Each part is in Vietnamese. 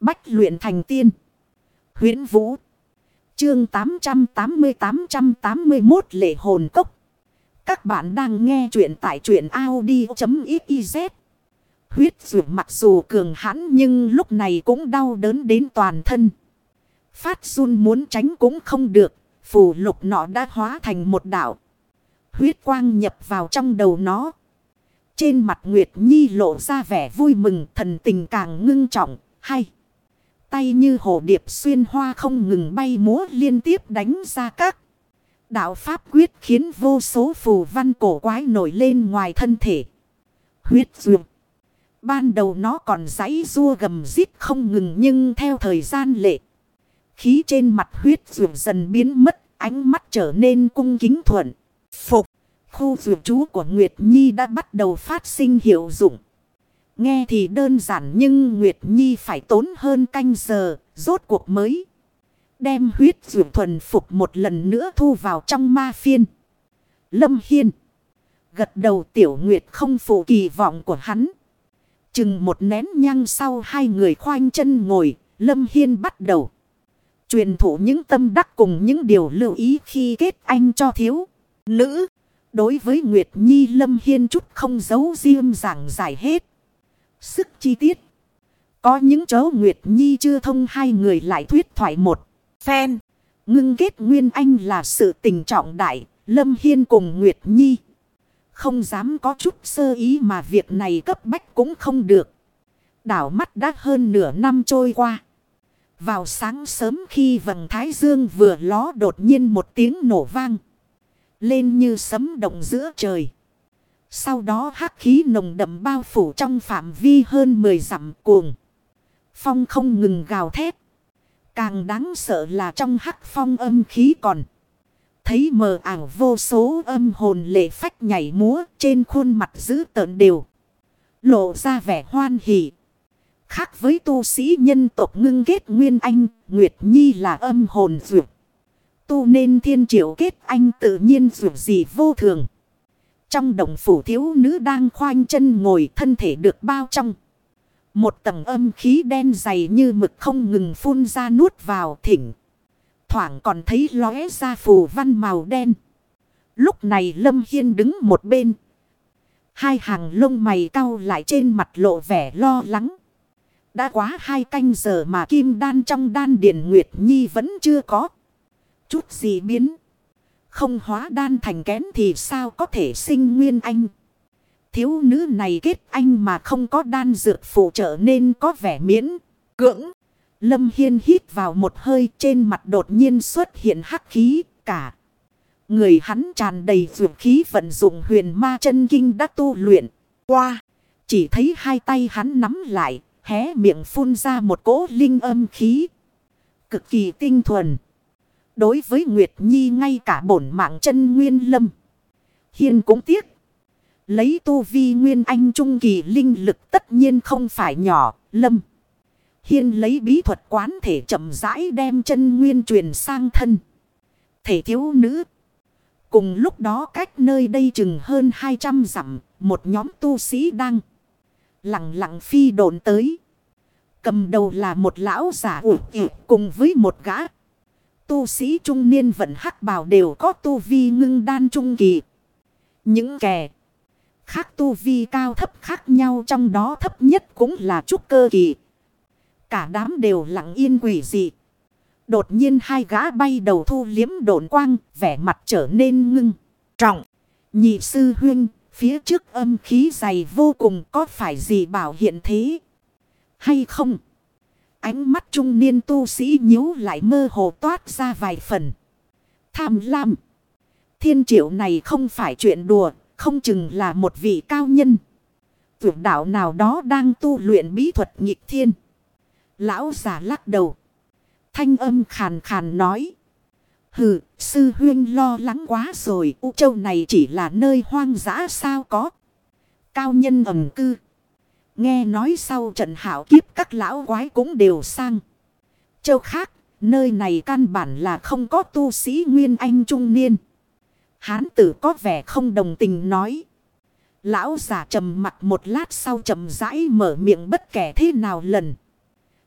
Bách luyện thành tiên. huyễn Vũ. Chương 880-881 Lệ Hồn Cốc. Các bạn đang nghe truyện tại truyện Audi.xyz. Huyết rượu mặc dù cường hãn nhưng lúc này cũng đau đớn đến toàn thân. Phát run muốn tránh cũng không được. Phù lục nọ đã hóa thành một đảo. Huyết quang nhập vào trong đầu nó. Trên mặt Nguyệt Nhi lộ ra vẻ vui mừng, thần tình càng ngưng trọng. Hay. Tay như hồ điệp xuyên hoa không ngừng bay múa liên tiếp đánh ra các. Đạo Pháp quyết khiến vô số phù văn cổ quái nổi lên ngoài thân thể. Huyết dược. Ban đầu nó còn giãy rua gầm rít không ngừng nhưng theo thời gian lệ. Khí trên mặt huyết dược dần biến mất, ánh mắt trở nên cung kính thuận. Phục, khu dược chú của Nguyệt Nhi đã bắt đầu phát sinh hiệu dụng. Nghe thì đơn giản nhưng Nguyệt Nhi phải tốn hơn canh giờ, rốt cuộc mới. Đem huyết dụ thuần phục một lần nữa thu vào trong ma phiên. Lâm Hiên. Gật đầu tiểu Nguyệt không phụ kỳ vọng của hắn. Chừng một nén nhang sau hai người khoanh chân ngồi, Lâm Hiên bắt đầu. Truyền thụ những tâm đắc cùng những điều lưu ý khi kết anh cho thiếu. Nữ. Đối với Nguyệt Nhi Lâm Hiên chút không giấu riêng giảng giải hết. Sức chi tiết. Có những chỗ Nguyệt Nhi chưa thông hai người lại thuyết thoại một. Phen. Ngưng kết Nguyên Anh là sự tình trọng đại. Lâm Hiên cùng Nguyệt Nhi. Không dám có chút sơ ý mà việc này cấp bách cũng không được. Đảo mắt đã hơn nửa năm trôi qua. Vào sáng sớm khi vầng thái dương vừa ló đột nhiên một tiếng nổ vang. Lên như sấm động giữa trời. Sau đó hắc khí nồng đậm bao phủ trong phạm vi hơn 10 dặm cuồng. Phong không ngừng gào thét. Càng đáng sợ là trong hắc phong âm khí còn. Thấy mờ ảo vô số âm hồn lệ phách nhảy múa trên khuôn mặt dữ tợn đều. Lộ ra vẻ hoan hỉ. Khác với tu sĩ nhân tộc ngưng kết Nguyên Anh, Nguyệt Nhi là âm hồn dược. Tu nên thiên triệu kết anh tự nhiên dược gì vô thường. Trong đồng phủ thiếu nữ đang khoanh chân ngồi thân thể được bao trong. Một tầng âm khí đen dày như mực không ngừng phun ra nuốt vào thỉnh. Thoảng còn thấy lóe ra phù văn màu đen. Lúc này Lâm Hiên đứng một bên. Hai hàng lông mày cau lại trên mặt lộ vẻ lo lắng. Đã quá hai canh giờ mà kim đan trong đan điền Nguyệt Nhi vẫn chưa có. Chút gì biến. Không hóa đan thành kén thì sao có thể sinh nguyên anh. Thiếu nữ này kết anh mà không có đan dược phụ trợ nên có vẻ miễn, cưỡng. Lâm Hiên hít vào một hơi trên mặt đột nhiên xuất hiện hắc khí cả. Người hắn tràn đầy dược khí vận dụng huyền ma chân kinh đã tu luyện. Qua, chỉ thấy hai tay hắn nắm lại, hé miệng phun ra một cỗ linh âm khí. Cực kỳ tinh thuần. Đối với Nguyệt Nhi ngay cả bổn mạng chân nguyên lâm. Hiên cũng tiếc. Lấy tu vi nguyên anh trung kỳ linh lực tất nhiên không phải nhỏ, lâm. Hiên lấy bí thuật quán thể chậm rãi đem chân nguyên truyền sang thân. Thể thiếu nữ. Cùng lúc đó cách nơi đây chừng hơn 200 dặm, một nhóm tu sĩ đang lặng lặng phi đồn tới. Cầm đầu là một lão giả ủ cùng với một gã. Tu sĩ trung niên vận hắc bào đều có tu vi ngưng đan trung kỳ. Những kẻ khác tu vi cao thấp khác nhau trong đó thấp nhất cũng là trúc cơ kỳ. Cả đám đều lặng yên quỷ dị. Đột nhiên hai gã bay đầu thu liếm độn quang, vẻ mặt trở nên ngưng, trọng. Nhị sư huynh, phía trước âm khí dày vô cùng có phải gì bảo hiện thế? Hay không? Ánh mắt trung niên tu sĩ nhíu lại mơ hồ toát ra vài phần. Tham lam. Thiên triệu này không phải chuyện đùa, không chừng là một vị cao nhân. tuyệt đạo nào đó đang tu luyện bí thuật nghịch thiên. Lão giả lắc đầu. Thanh âm khàn khàn nói. Hừ, sư huyên lo lắng quá rồi. U châu này chỉ là nơi hoang dã sao có. Cao nhân ẩm cư. Nghe nói sau trận hảo kiếp các lão quái cũng đều sang. Châu khác, nơi này căn bản là không có tu sĩ Nguyên Anh trung niên. Hán tử có vẻ không đồng tình nói. Lão giả trầm mặt một lát sau trầm rãi mở miệng bất kể thế nào lần.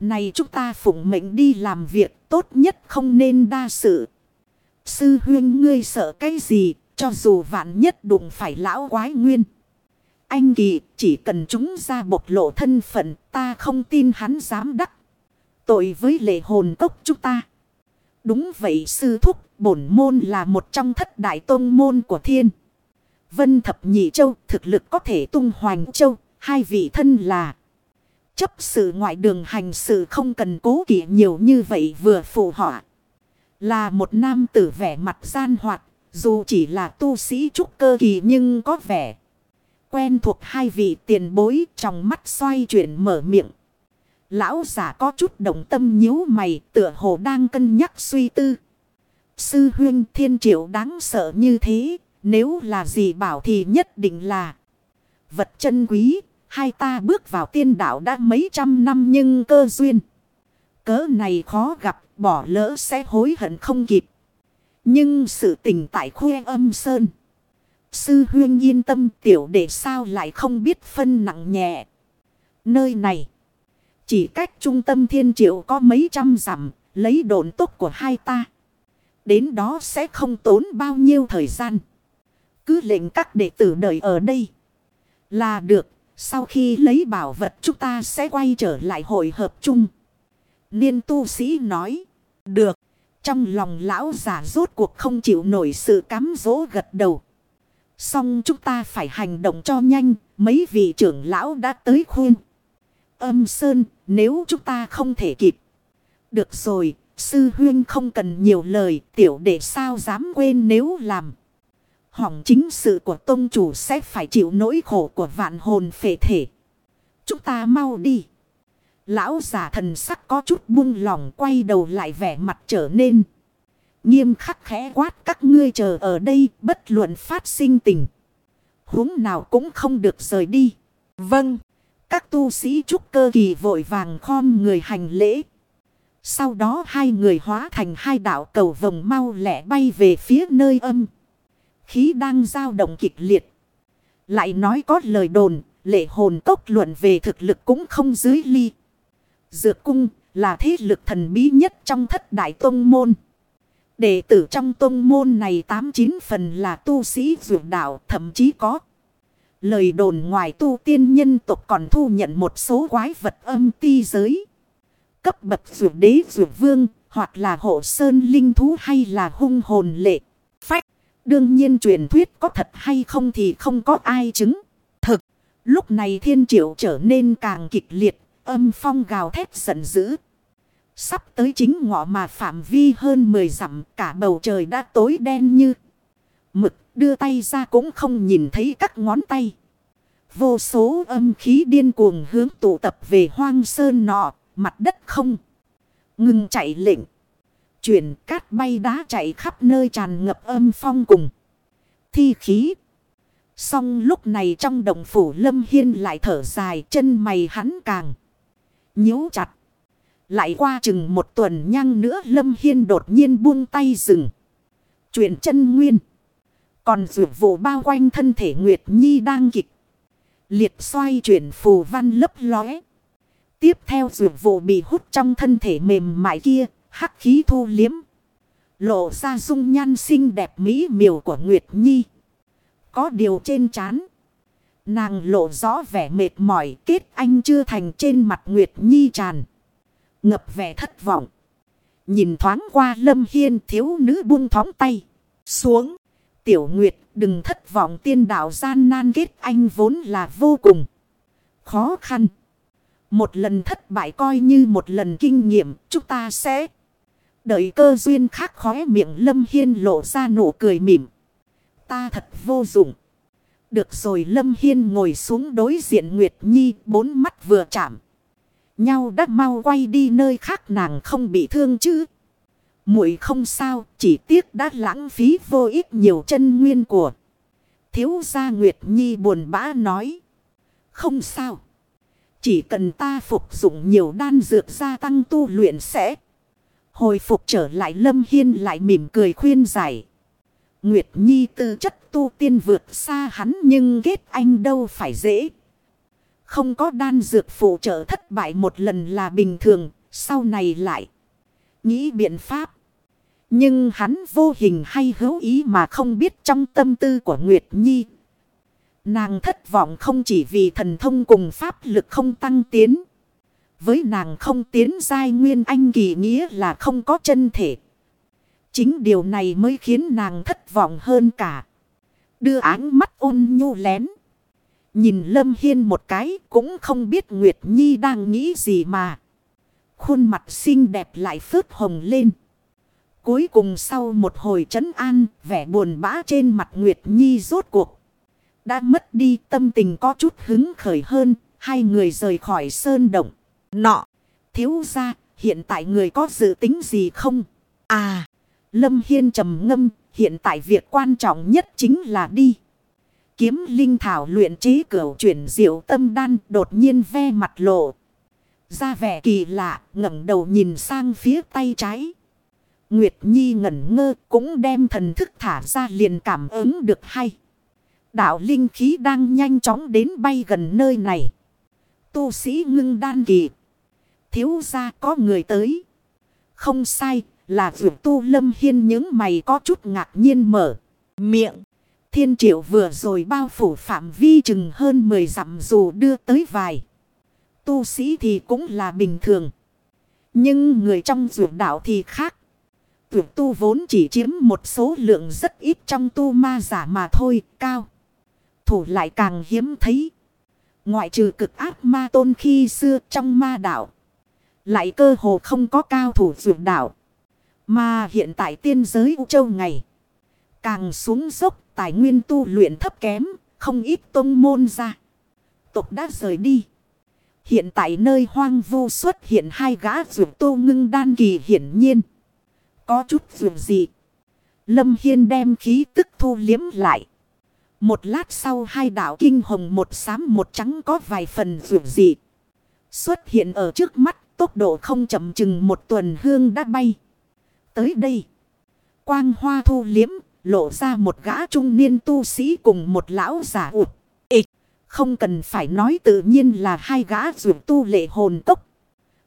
Này chúng ta phụng mệnh đi làm việc tốt nhất không nên đa sự. Sư huyên ngươi sợ cái gì cho dù vạn nhất đụng phải lão quái nguyên. Anh kỳ, chỉ cần chúng ra bộc lộ thân phận, ta không tin hắn dám đắc. Tội với lệ hồn cốc chúng ta. Đúng vậy sư thúc, bổn môn là một trong thất đại tôn môn của thiên. Vân thập nhị châu, thực lực có thể tung hoành châu. Hai vị thân là. Chấp sự ngoại đường hành sự không cần cố kỵ nhiều như vậy vừa phù họa. Là một nam tử vẻ mặt gian hoạt. Dù chỉ là tu sĩ trúc cơ kỳ nhưng có vẻ. Quen thuộc hai vị tiền bối trong mắt xoay chuyển mở miệng. Lão giả có chút động tâm nhíu mày tựa hồ đang cân nhắc suy tư. Sư huyên thiên triệu đáng sợ như thế. Nếu là gì bảo thì nhất định là vật chân quý. Hai ta bước vào tiên đạo đã mấy trăm năm nhưng cơ duyên. Cớ này khó gặp, bỏ lỡ sẽ hối hận không kịp. Nhưng sự tình tại khuê âm sơn. Sư huyên yên tâm, tiểu để sao lại không biết phân nặng nhẹ. Nơi này. Chỉ cách trung tâm thiên triệu có mấy trăm dặm. Lấy độn tốc của hai ta. Đến đó sẽ không tốn bao nhiêu thời gian. Cứ lệnh các đệ tử đợi ở đây. Là được. Sau khi lấy bảo vật chúng ta sẽ quay trở lại hội hợp chung. Niên tu sĩ nói. Được. Trong lòng lão giả rốt cuộc không chịu nổi sự cám dỗ gật đầu. Xong chúng ta phải hành động cho nhanh. Mấy vị trưởng lão đã tới khuyên. Âm Sơn, nếu chúng ta không thể kịp. Được rồi. Sư huyên không cần nhiều lời. Tiểu đệ sao dám quên nếu làm. Hỏng chính sự của tôn chủ sẽ phải chịu nỗi khổ của vạn hồn phệ thể. Chúng ta mau đi. Lão giả thần sắc có chút buông lỏng quay đầu lại vẻ mặt trở nên. Nghiêm khắc khẽ quát các ngươi chờ ở đây bất luận phát sinh tình. huống nào cũng không được rời đi. Vâng. Các tu sĩ trúc cơ kỳ vội vàng khom người hành lễ. Sau đó hai người hóa thành hai đạo cầu vồng mau lẹ bay về phía nơi âm. Khí đang dao động kịch liệt. Lại nói có lời đồn, lệ hồn tốc luận về thực lực cũng không dưới ly. Dược cung là thế lực thần bí nhất trong thất đại tông môn. Đệ tử trong tông môn này 89 phần là tu sĩ dụ đạo, thậm chí có. Lời đồn ngoài tu tiên nhân tộc còn thu nhận một số quái vật âm ti giới. Cấp bậc dụ đế dụ vương, hoặc là hộ sơn linh thú hay là hung hồn lệ. Phách. Đương nhiên truyền thuyết có thật hay không thì không có ai chứng. Thực. Lúc này thiên triệu trở nên càng kịch liệt, Âm phong gào thét giận dữ. Sắp tới chính ngọ mà phạm vi hơn 10 dặm cả bầu trời đã tối đen như. Mực đưa tay ra cũng không nhìn thấy các ngón tay. Vô số âm khí điên cuồng hướng tụ tập về hoang sơn nọ, mặt đất không. Ngừng chạy lệnh. Chuyển cát bay đá chạy khắp nơi tràn ngập âm phong cùng. Thi khí. Xong lúc này trong đồng phủ lâm hiên lại thở dài chân mày hắn càng nhíu chặt. Lại qua chừng một tuần nhang nữa Lâm Hiên đột nhiên buông tay dừng. Chuyện chân nguyên. Còn rượu vụ bao quanh thân thể Nguyệt Nhi đang kịch. Liệt xoay chuyển phù văn lấp lóe. Tiếp theo rượu vụ bị hút trong thân thể mềm mại kia. Hắc khí thu liếm. Lộ ra dung nhan xinh đẹp mỹ miều của Nguyệt Nhi. Có điều trên chán, Nàng lộ rõ vẻ mệt mỏi kết anh chưa thành trên mặt Nguyệt Nhi tràn. Ngập vẻ thất vọng. Nhìn thoáng qua Lâm Hiên thiếu nữ buông thóng tay. Xuống. Tiểu Nguyệt, đừng thất vọng tiên đạo gian nan kết anh vốn là vô cùng. Khó khăn. Một lần thất bại coi như một lần kinh nghiệm, chúng ta sẽ. Đợi cơ duyên khác khóe miệng Lâm Hiên lộ ra nụ cười mỉm. Ta thật vô dụng. Được rồi Lâm Hiên ngồi xuống đối diện Nguyệt Nhi, bốn mắt vừa chạm. Nhau đã mau quay đi nơi khác nàng không bị thương chứ. muội không sao, chỉ tiếc đã lãng phí vô ích nhiều chân nguyên của. Thiếu gia Nguyệt Nhi buồn bã nói. Không sao. Chỉ cần ta phục dụng nhiều đan dược gia tăng tu luyện sẽ. Hồi phục trở lại Lâm Hiên lại mỉm cười khuyên giải. Nguyệt Nhi tư chất tu tiên vượt xa hắn nhưng kết anh đâu phải dễ. Không có đan dược phụ trợ thất bại một lần là bình thường, sau này lại. Nghĩ biện pháp. Nhưng hắn vô hình hay hữu ý mà không biết trong tâm tư của Nguyệt Nhi. Nàng thất vọng không chỉ vì thần thông cùng pháp lực không tăng tiến. Với nàng không tiến giai nguyên anh kỳ nghĩa là không có chân thể. Chính điều này mới khiến nàng thất vọng hơn cả. Đưa áng mắt ôn nhu lén. Nhìn Lâm Hiên một cái cũng không biết Nguyệt Nhi đang nghĩ gì mà. Khuôn mặt xinh đẹp lại phớt hồng lên. Cuối cùng sau một hồi trấn an, vẻ buồn bã trên mặt Nguyệt Nhi rốt cuộc. Đã mất đi tâm tình có chút hứng khởi hơn, hai người rời khỏi sơn động. Nọ, thiếu ra, hiện tại người có dự tính gì không? À, Lâm Hiên trầm ngâm, hiện tại việc quan trọng nhất chính là đi. Kiếm linh thảo luyện trí cửu chuyển diệu tâm đan đột nhiên ve mặt lộ. Ra vẻ kỳ lạ, ngẩng đầu nhìn sang phía tay trái. Nguyệt Nhi ngẩn ngơ cũng đem thần thức thả ra liền cảm ứng được hay. Đạo linh khí đang nhanh chóng đến bay gần nơi này. Tu sĩ ngưng đan kỳ. Thiếu ra có người tới. Không sai là vượt tu lâm hiên những mày có chút ngạc nhiên mở. Miệng. Thiên triệu vừa rồi bao phủ phạm vi chừng hơn 10 dặm dù đưa tới vài. Tu sĩ thì cũng là bình thường. Nhưng người trong vượt đạo thì khác. tuyệt tu vốn chỉ chiếm một số lượng rất ít trong tu ma giả mà thôi, cao. Thủ lại càng hiếm thấy. Ngoại trừ cực áp ma tôn khi xưa trong ma đạo. Lại cơ hồ không có cao thủ vượt đạo. Mà hiện tại tiên giới U Châu ngày. Càng xuống dốc tài nguyên tu luyện thấp kém. Không ít tôn môn ra. Tục đã rời đi. Hiện tại nơi hoang vu xuất hiện hai gã vượt tu ngưng đan kỳ hiển nhiên. Có chút vượt gì. Lâm Hiên đem khí tức thu liếm lại. Một lát sau hai đạo kinh hồng một xám một trắng có vài phần vượt gì. Xuất hiện ở trước mắt, tốc độ không chậm chừng một tuần hương đã bay. Tới đây. Quang hoa thu liếm lộ ra một gã trung niên tu sĩ cùng một lão giả ụt. Ịch. Không cần phải nói tự nhiên là hai gã rượu tu lệ hồn tốc.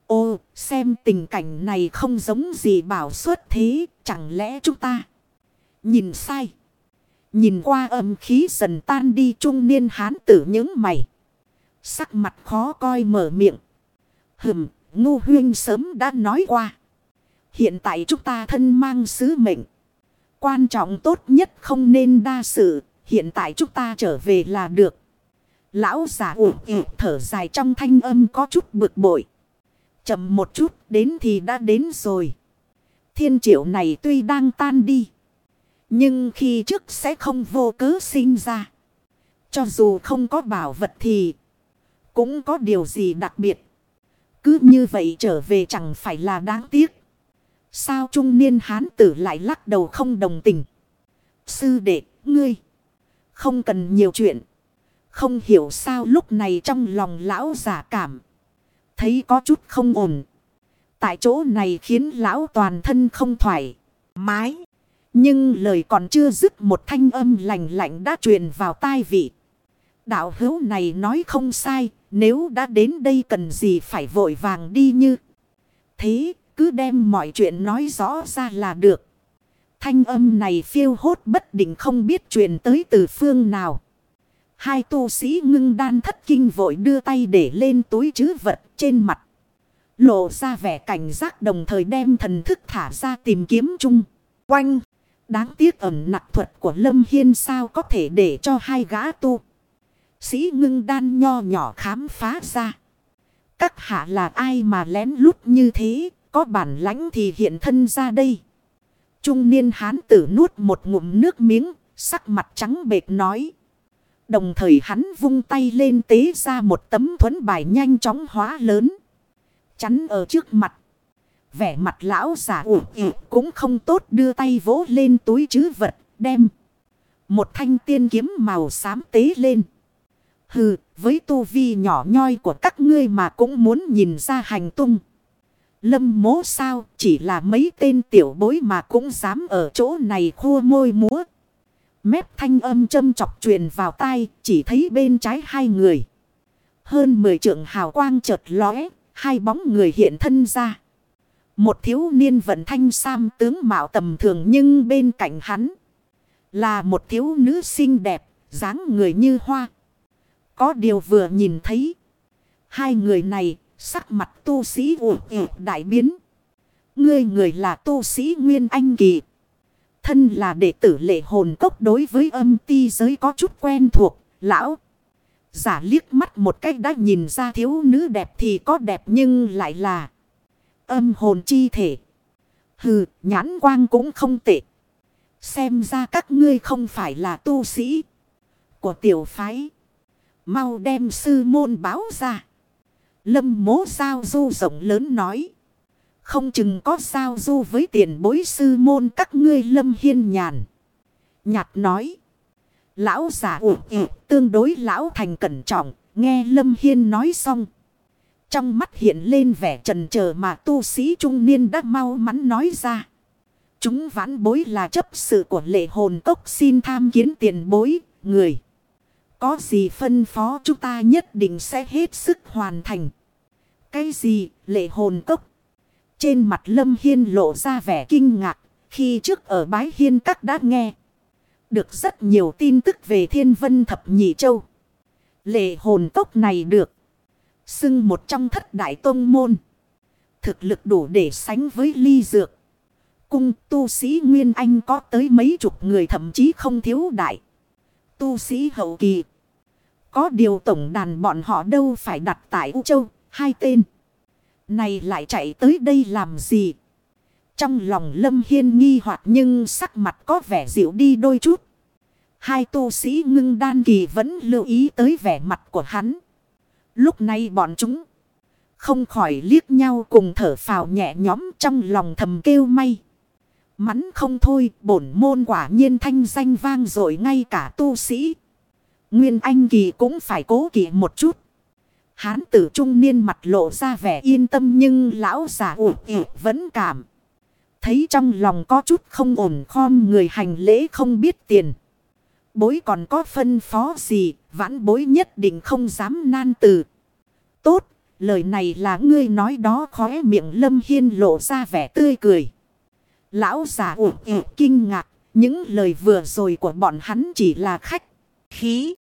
Ô, xem tình cảnh này không giống gì bảo suất thế, chẳng lẽ chúng ta nhìn sai. Nhìn qua âm khí dần tan đi trung niên hán tử những mày. Sắc mặt khó coi mở miệng. Hừm, ngu huyên sớm đã nói qua. Hiện tại chúng ta thân mang sứ mệnh. Quan trọng tốt nhất không nên đa sự. Hiện tại chúng ta trở về là được. Lão giả ủ thở dài trong thanh âm có chút bực bội. Chậm một chút, đến thì đã đến rồi. Thiên triệu này tuy đang tan đi. Nhưng khi trước sẽ không vô cớ sinh ra. Cho dù không có bảo vật thì cũng có điều gì đặc biệt. Cứ như vậy trở về chẳng phải là đáng tiếc. Sao trung niên hán tử lại lắc đầu không đồng tình. Sư đệ, ngươi. Không cần nhiều chuyện. Không hiểu sao lúc này trong lòng lão giả cảm. Thấy có chút không ổn. Tại chỗ này khiến lão toàn thân không thoải mái. Nhưng lời còn chưa dứt một thanh âm lành lạnh đã truyền vào tai vị. Đạo hữu này nói không sai. Nếu đã đến đây cần gì phải vội vàng đi như. Thế cứ đem mọi chuyện nói rõ ra là được. Thanh âm này phiêu hốt bất định không biết truyền tới từ phương nào. Hai tu sĩ ngưng đan thất kinh vội đưa tay để lên túi chứ vật trên mặt. Lộ ra vẻ cảnh giác đồng thời đem thần thức thả ra tìm kiếm chung. Quanh. Đáng tiếc ẩm nặc thuật của Lâm Hiên sao có thể để cho hai gã tu. Sĩ ngưng đan nho nhỏ khám phá ra. Các hạ là ai mà lén lút như thế, có bản lãnh thì hiện thân ra đây. Trung niên hán tử nuốt một ngụm nước miếng, sắc mặt trắng bệt nói. Đồng thời hắn vung tay lên tế ra một tấm thuẫn bài nhanh chóng hóa lớn. Chắn ở trước mặt. Vẻ mặt lão giả ủ cũng không tốt đưa tay vỗ lên túi chứ vật đem. Một thanh tiên kiếm màu xám tế lên. Hừ, với tu vi nhỏ nhoi của các ngươi mà cũng muốn nhìn ra hành tung. Lâm mố sao chỉ là mấy tên tiểu bối mà cũng dám ở chỗ này khua môi múa. Mép thanh âm châm chọc truyền vào tai chỉ thấy bên trái hai người. Hơn mười trượng hào quang chợt lóe, hai bóng người hiện thân ra. Một thiếu niên vận thanh sam tướng mạo tầm thường nhưng bên cạnh hắn là một thiếu nữ xinh đẹp, dáng người như hoa. Có điều vừa nhìn thấy hai người này sắc mặt tu sĩ ủ đại biến. Ngươi người là tu sĩ Nguyên Anh Kỳ. Thân là đệ tử lệ hồn cốc đối với âm ti giới có chút quen thuộc, lão. Giả liếc mắt một cách đã nhìn ra thiếu nữ đẹp thì có đẹp nhưng lại là âm hồn chi thể. Hừ, nhãn quang cũng không tệ. Xem ra các ngươi không phải là tu sĩ của tiểu phái. Mau đem sư môn báo ra. Lâm mố sao du rộng lớn nói. Không chừng có sao du với tiền bối sư môn các ngươi lâm hiên nhàn. Nhạt nói. Lão giả ủ tương đối lão thành cẩn trọng. Nghe lâm hiên nói xong. Trong mắt hiện lên vẻ trần chờ mà tu sĩ trung niên đã mau mắn nói ra. Chúng vãn bối là chấp sự của lệ hồn cốc xin tham kiến tiền bối, người. Có gì phân phó chúng ta nhất định sẽ hết sức hoàn thành. Cái gì, lệ hồn cốc? Trên mặt Lâm Hiên lộ ra vẻ kinh ngạc, khi trước ở bái hiên các đã nghe. Được rất nhiều tin tức về thiên vân thập nhị châu. Lệ hồn cốc này được. Xưng một trong thất đại tông môn. Thực lực đủ để sánh với ly dược. Cung tu sĩ Nguyên Anh có tới mấy chục người thậm chí không thiếu đại. Tu sĩ hậu kỳ. Có điều tổng đàn bọn họ đâu phải đặt tại U Châu, hai tên. Này lại chạy tới đây làm gì? Trong lòng Lâm Hiên nghi hoặc nhưng sắc mặt có vẻ dịu đi đôi chút. Hai tu sĩ ngưng đan kỳ vẫn lưu ý tới vẻ mặt của hắn. Lúc này bọn chúng không khỏi liếc nhau cùng thở phào nhẹ nhõm trong lòng thầm kêu may. Mắn không thôi, bổn môn quả nhiên thanh danh vang rồi ngay cả tu sĩ. Nguyên Anh Kỳ cũng phải cố kỵ một chút. Hán tử trung niên mặt lộ ra vẻ yên tâm nhưng lão giả ủ vẫn cảm. Thấy trong lòng có chút không ổn khom người hành lễ không biết tiền. Bối còn có phân phó gì, vãn bối nhất định không dám nan từ. Tốt, lời này là ngươi nói đó khóe miệng lâm hiên lộ ra vẻ tươi cười. Lão giả ủ kinh ngạc, những lời vừa rồi của bọn hắn chỉ là khách, khí.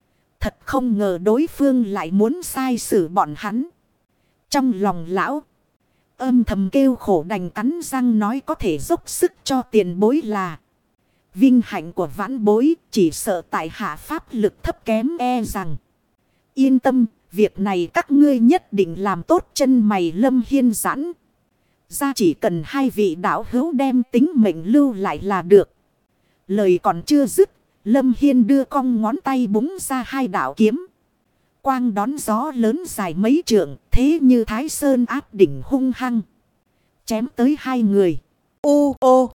Thật không ngờ đối phương lại muốn sai xử bọn hắn. Trong lòng lão, âm thầm kêu khổ đành cắn răng nói có thể dốc sức cho tiền bối là. Vinh hạnh của vãn bối chỉ sợ tại hạ pháp lực thấp kém e rằng. Yên tâm, việc này các ngươi nhất định làm tốt chân mày lâm hiên giãn. Ra chỉ cần hai vị đạo hữu đem tính mệnh lưu lại là được. Lời còn chưa dứt Lâm Hiên đưa cong ngón tay búng ra hai đạo kiếm. Quang đón gió lớn dài mấy trượng, thế như Thái Sơn áp đỉnh hung hăng. Chém tới hai người. Ô ô!